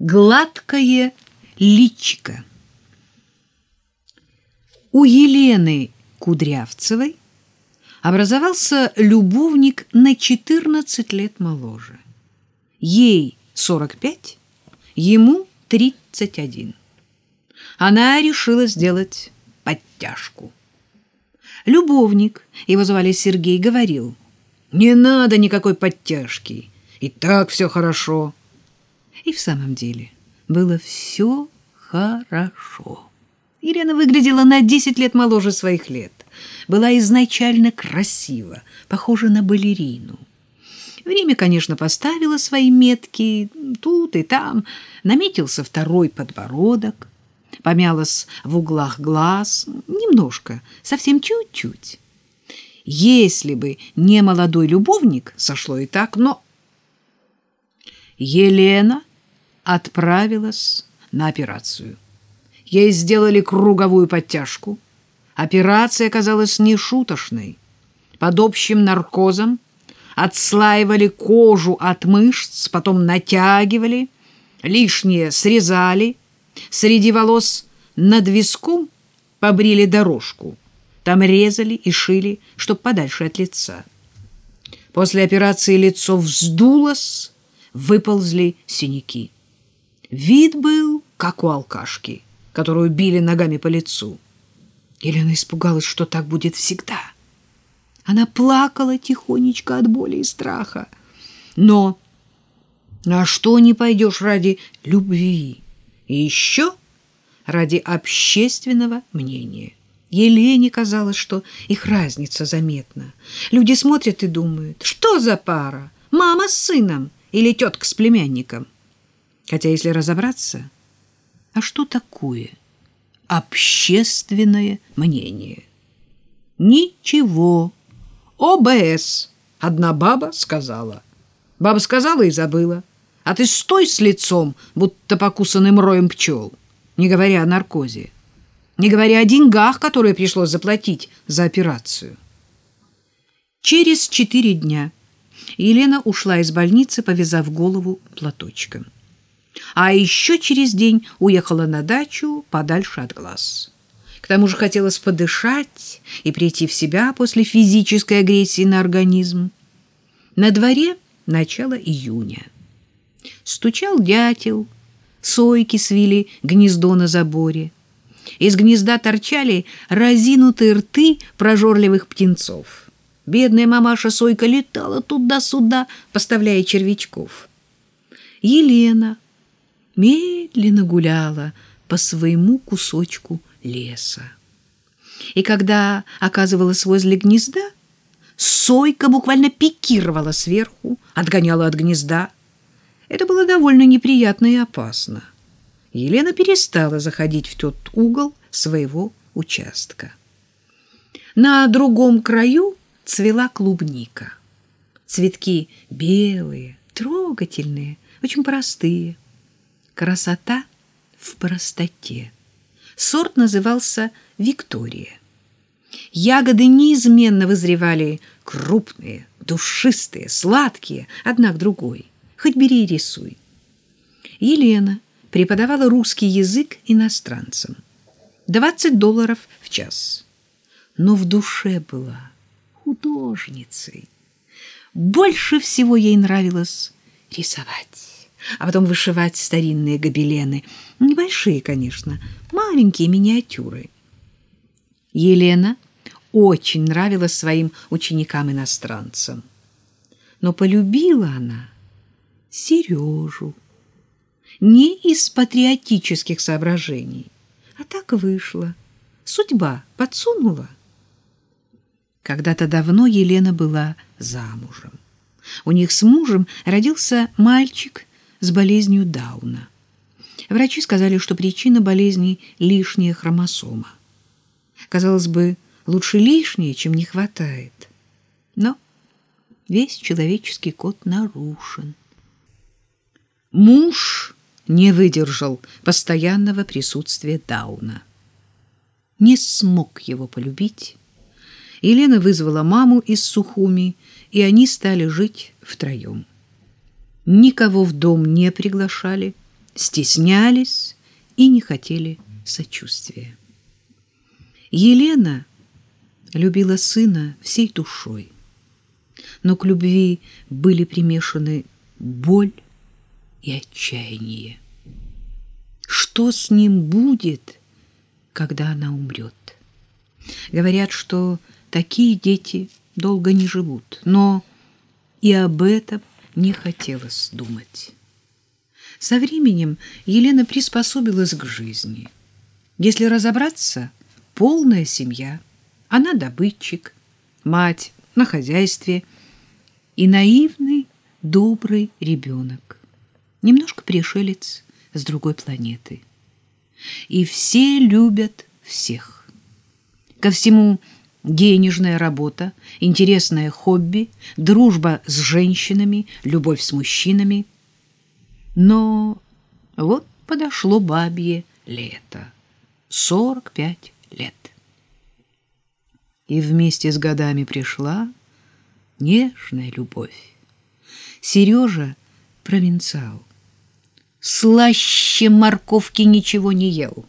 Гладкое личико. У Елены Кудрявцевой образовался любовник на 14 лет моложе. Ей 45, ему 31. Она решила сделать подтяжку. Любовник, его звали Сергей, говорил, «Не надо никакой подтяжки, и так все хорошо». И в самом деле было все хорошо. Ирина выглядела на 10 лет моложе своих лет. Была изначально красива, похожа на балерину. Время, конечно, поставило свои метки тут и там. Наметился второй подбородок. Помялась в углах глаз. Немножко, совсем чуть-чуть. Если бы не молодой любовник, сошло и так, но... Елена отправилась на операцию. Ей сделали круговую подтяжку. Операция оказалась нешуточной. Под общим наркозом отслаивали кожу от мышц, потом натягивали, лишнее срезали, среди волос над виском побрили дорожку. Там резали и шили, чтоб подальше от лица. После операции лицо вздулось, выползли синяки. Вид был, как у алкашки, которую били ногами по лицу. Елена испугалась, что так будет всегда. Она плакала тихонечко от боли и страха. Но на что не пойдешь ради любви? И еще ради общественного мнения. Елене казалось, что их разница заметна. Люди смотрят и думают, что за пара? Мама с сыном или тетка с племянником? Хотя, если разобраться, а что такое общественное мнение? Ничего. ОБС. Одна баба сказала. Баба сказала и забыла. А ты стой с лицом, будто покусанным роем пчел, не говоря о наркозе, не говоря о деньгах, которые пришлось заплатить за операцию. Через четыре дня Елена ушла из больницы, повязав голову платочком а еще через день уехала на дачу подальше от глаз. К тому же хотелось подышать и прийти в себя после физической агрессии на организм. На дворе начало июня. Стучал дятел, сойки свили гнездо на заборе. Из гнезда торчали разинутые рты прожорливых птенцов. Бедная мамаша-сойка летала туда-сюда, поставляя червячков. Елена медленно гуляла по своему кусочку леса. И когда оказывалась возле гнезда, сойка буквально пикировала сверху, отгоняла от гнезда. Это было довольно неприятно и опасно. Елена перестала заходить в тот угол своего участка. На другом краю цвела клубника. Цветки белые, трогательные, очень простые. Красота в простоте. Сорт назывался «Виктория». Ягоды неизменно вызревали крупные, душистые, сладкие, одна к другой. Хоть бери и рисуй. Елена преподавала русский язык иностранцам. 20 долларов в час. Но в душе была художницей. Больше всего ей нравилось рисовать а потом вышивать старинные гобелены. Небольшие, конечно, маленькие миниатюры. Елена очень нравилась своим ученикам-иностранцам. Но полюбила она Сережу. Не из патриотических соображений, а так вышло. Судьба подсунула. Когда-то давно Елена была замужем. У них с мужем родился мальчик с болезнью Дауна. Врачи сказали, что причина болезни – лишняя хромосома. Казалось бы, лучше лишнее, чем не хватает. Но весь человеческий код нарушен. Муж не выдержал постоянного присутствия Дауна. Не смог его полюбить. Елена вызвала маму из Сухуми, и они стали жить втроем никого в дом не приглашали, стеснялись и не хотели сочувствия. Елена любила сына всей душой, но к любви были примешаны боль и отчаяние. Что с ним будет, когда она умрет? Говорят, что такие дети долго не живут, но и об этом не хотелось думать. Со временем Елена приспособилась к жизни. Если разобраться, полная семья. Она добытчик, мать на хозяйстве и наивный, добрый ребенок. Немножко пришелец с другой планеты. И все любят всех. Ко всему денежная работа, интересное хобби, дружба с женщинами, любовь с мужчинами – но вот подошло бабье лето. Сорок пять лет. И вместе с годами пришла нежная любовь. Сережа — провинциал. Слаще морковки ничего не ел.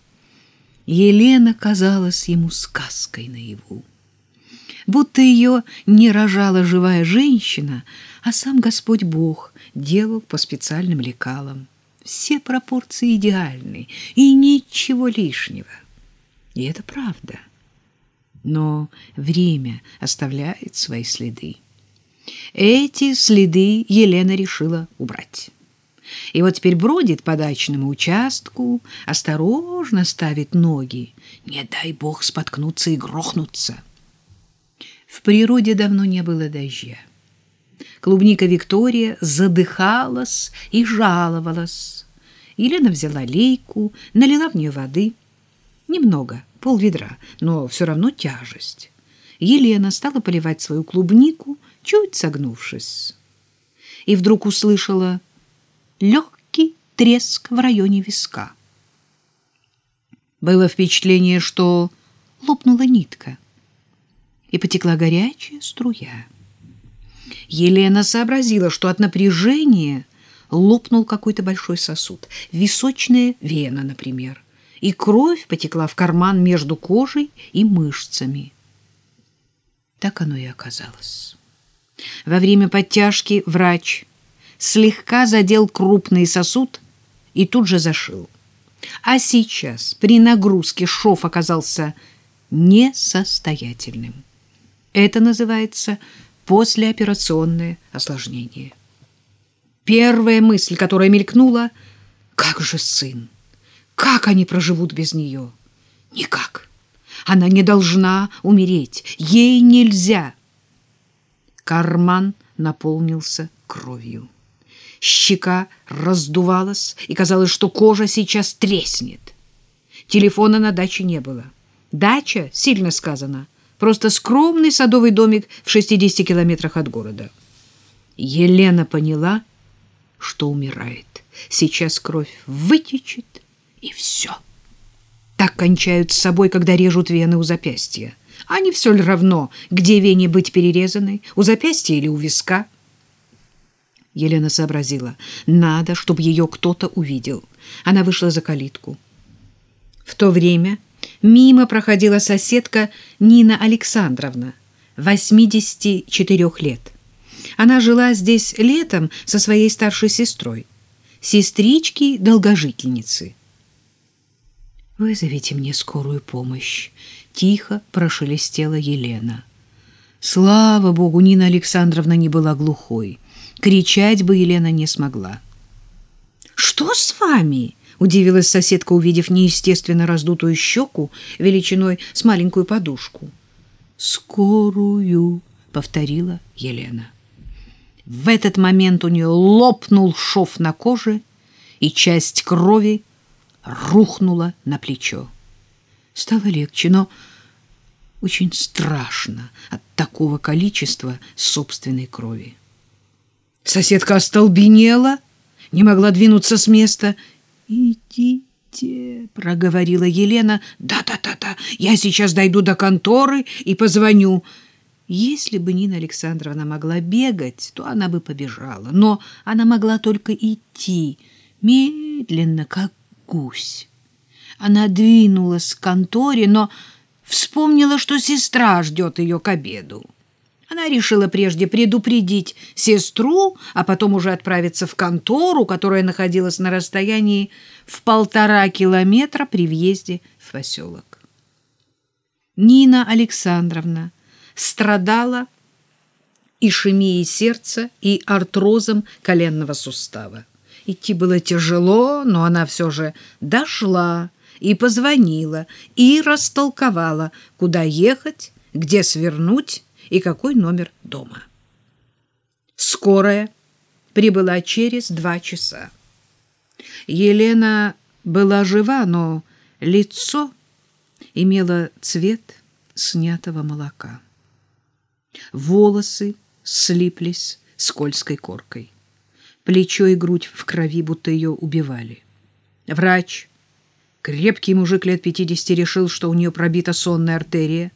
Елена казалась ему сказкой наяву. Будто ее не рожала живая женщина, а сам Господь Бог делал по специальным лекалам. Все пропорции идеальны и ничего лишнего. И это правда. Но время оставляет свои следы. Эти следы Елена решила убрать. И вот теперь бродит по дачному участку, осторожно ставит ноги. Не дай бог споткнуться и грохнуться. В природе давно не было дождя. Клубника Виктория задыхалась и жаловалась. Елена взяла лейку, налила в нее воды. Немного, полведра, но все равно тяжесть. Елена стала поливать свою клубнику, чуть согнувшись. И вдруг услышала легкий треск в районе виска. Было впечатление, что лопнула нитка, и потекла горячая струя. Елена сообразила, что от напряжения лопнул какой-то большой сосуд, височная вена, например, и кровь потекла в карман между кожей и мышцами. Так оно и оказалось. Во время подтяжки врач слегка задел крупный сосуд и тут же зашил. А сейчас при нагрузке шов оказался несостоятельным. Это называется послеоперационное осложнение. Первая мысль, которая мелькнула, как же сын? Как они проживут без нее? Никак. Она не должна умереть. Ей нельзя. Карман наполнился кровью. Щека раздувалась, и казалось, что кожа сейчас треснет. Телефона на даче не было. Дача, сильно сказано, Просто скромный садовый домик в 60 километрах от города. Елена поняла, что умирает. Сейчас кровь вытечет, и все. Так кончают с собой, когда режут вены у запястья. А не все ли равно, где вене быть перерезанной, у запястья или у виска? Елена сообразила, надо, чтобы ее кто-то увидел. Она вышла за калитку. В то время Мимо проходила соседка Нина Александровна, 84 лет. Она жила здесь летом со своей старшей сестрой, сестрички-долгожительницы. «Вызовите мне скорую помощь», — тихо прошелестела Елена. Слава богу, Нина Александровна не была глухой. Кричать бы Елена не смогла. «Что с вами?» Удивилась соседка, увидев неестественно раздутую щеку величиной с маленькую подушку. «Скорую», — повторила Елена. В этот момент у нее лопнул шов на коже, и часть крови рухнула на плечо. Стало легче, но очень страшно от такого количества собственной крови. Соседка остолбенела, не могла двинуться с места «Идите», — проговорила Елена. «Да-да-да-да, я сейчас дойду до конторы и позвоню». Если бы Нина Александровна могла бегать, то она бы побежала, но она могла только идти, Медленно, как гусь. Она двинулась к конторе, но вспомнила, что сестра ждет ее к обеду. Она решила прежде предупредить сестру, а потом уже отправиться в контору, которая находилась на расстоянии в полтора километра при въезде в поселок. Нина Александровна страдала ишемией сердца и артрозом коленного сустава. Идти было тяжело, но она все же дошла и позвонила, и растолковала, куда ехать, где свернуть, и какой номер дома. Скорая прибыла через два часа. Елена была жива, но лицо имело цвет снятого молока. Волосы слиплись скользкой коркой. Плечо и грудь в крови, будто ее убивали. Врач, крепкий мужик лет пятидесяти, решил, что у нее пробита сонная артерия.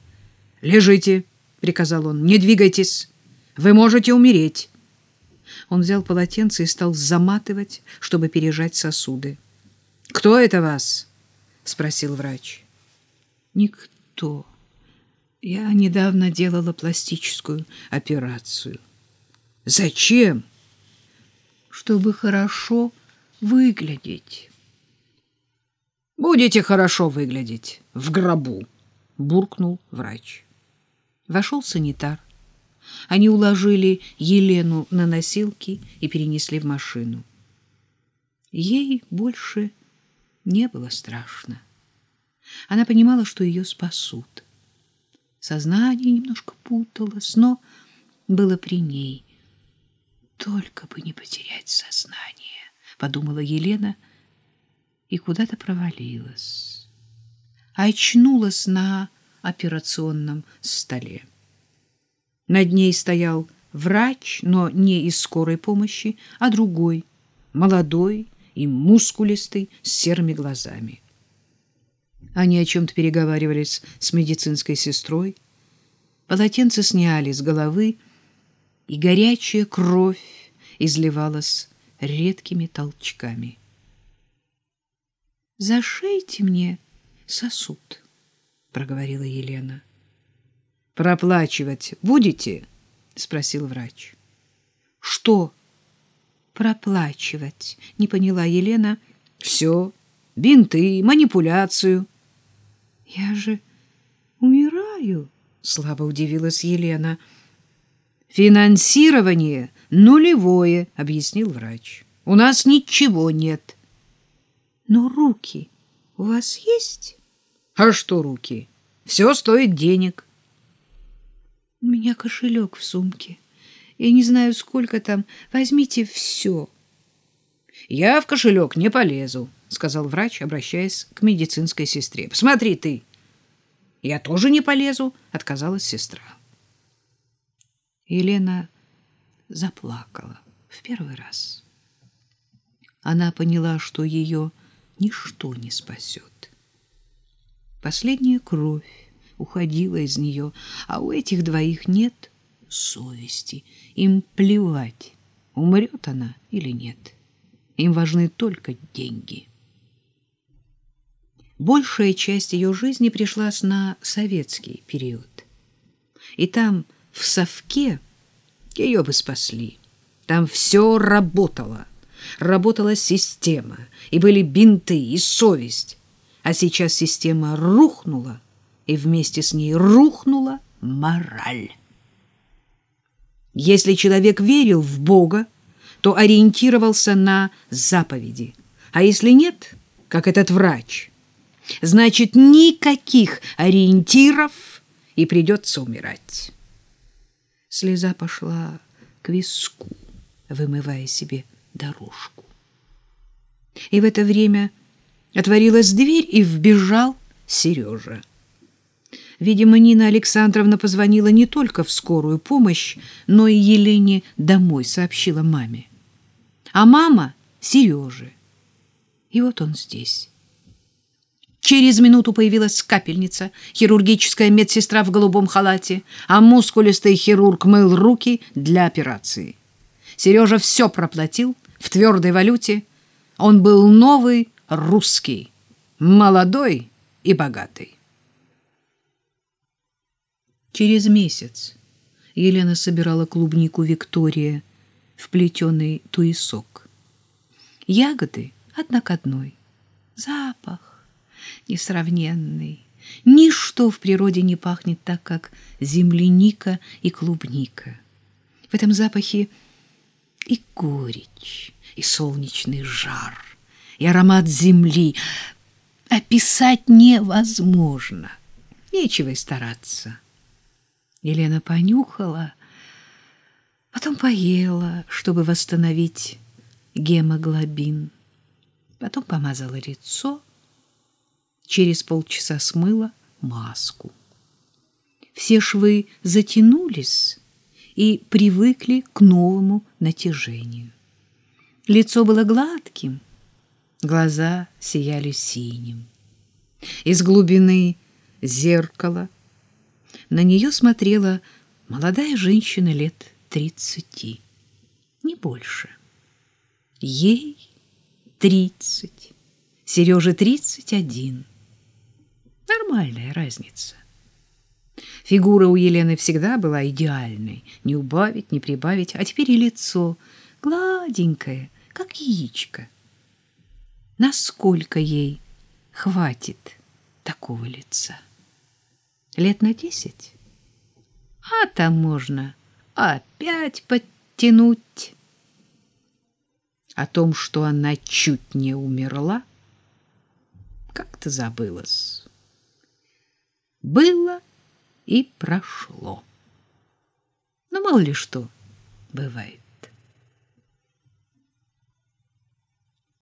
«Лежите!» Приказал он. Не двигайтесь. Вы можете умереть. Он взял полотенце и стал заматывать, чтобы пережать сосуды. Кто это вас? спросил врач. Никто. Я недавно делала пластическую операцию. Зачем? Чтобы хорошо выглядеть. Будете хорошо выглядеть в гробу, буркнул врач. Вошел санитар. Они уложили Елену на носилки и перенесли в машину. Ей больше не было страшно. Она понимала, что ее спасут. Сознание немножко путалось, но было при ней. «Только бы не потерять сознание», — подумала Елена, и куда-то провалилась. Очнулась на операционном столе. Над ней стоял врач, но не из скорой помощи, а другой, молодой и мускулистый, с серыми глазами. Они о чем-то переговаривались с медицинской сестрой. Полотенце сняли с головы, и горячая кровь изливалась редкими толчками. «Зашейте мне сосуд» проговорила Елена. Проплачивать будете? спросил врач. Что? Проплачивать? Не поняла Елена. Все, бинты, манипуляцию. Я же умираю, слабо удивилась Елена. Финансирование нулевое, объяснил врач. У нас ничего нет. Но руки у вас есть? А что руки? Все стоит денег. У меня кошелек в сумке. Я не знаю, сколько там. Возьмите все. Я в кошелек не полезу, сказал врач, обращаясь к медицинской сестре. Посмотри ты. Я тоже не полезу, отказалась сестра. Елена заплакала в первый раз. Она поняла, что ее ничто не спасет. Последняя кровь уходила из нее, а у этих двоих нет совести. Им плевать, умрет она или нет. Им важны только деньги. Большая часть ее жизни пришлась на советский период. И там, в совке, ее бы спасли. Там все работало. Работала система, и были бинты, и совесть. А сейчас система рухнула, и вместе с ней рухнула мораль. Если человек верил в Бога, то ориентировался на заповеди. А если нет, как этот врач, значит, никаких ориентиров и придется умирать. Слеза пошла к виску, вымывая себе дорожку. И в это время Отворилась дверь, и вбежал Сережа. Видимо, Нина Александровна позвонила не только в скорую помощь, но и Елене домой сообщила маме. А мама — Сереже. И вот он здесь. Через минуту появилась капельница, хирургическая медсестра в голубом халате, а мускулистый хирург мыл руки для операции. Сережа все проплатил в твердой валюте — Он был новый русский, молодой и богатый. Через месяц Елена собирала клубнику Виктория в плетеный туесок. Ягоды одна к одной. Запах несравненный. Ничто в природе не пахнет так, как земляника и клубника. В этом запахе и горечь, и солнечный жар, и аромат земли. Описать невозможно. Нечего и стараться. Елена понюхала, потом поела, чтобы восстановить гемоглобин. Потом помазала лицо, через полчаса смыла маску. Все швы затянулись и привыкли к новому натяжению. Лицо было гладким, глаза сияли синим. Из глубины зеркала на нее смотрела молодая женщина лет тридцати, не больше. Ей тридцать, Сереже тридцать один. Нормальная разница. Фигура у Елены всегда была идеальной, не убавить, не прибавить, а теперь и лицо гладенькое, как яичко. Насколько ей хватит такого лица? Лет на десять? А там можно опять подтянуть. О том, что она чуть не умерла, как-то забылась. Было и прошло. Но мало ли что бывает.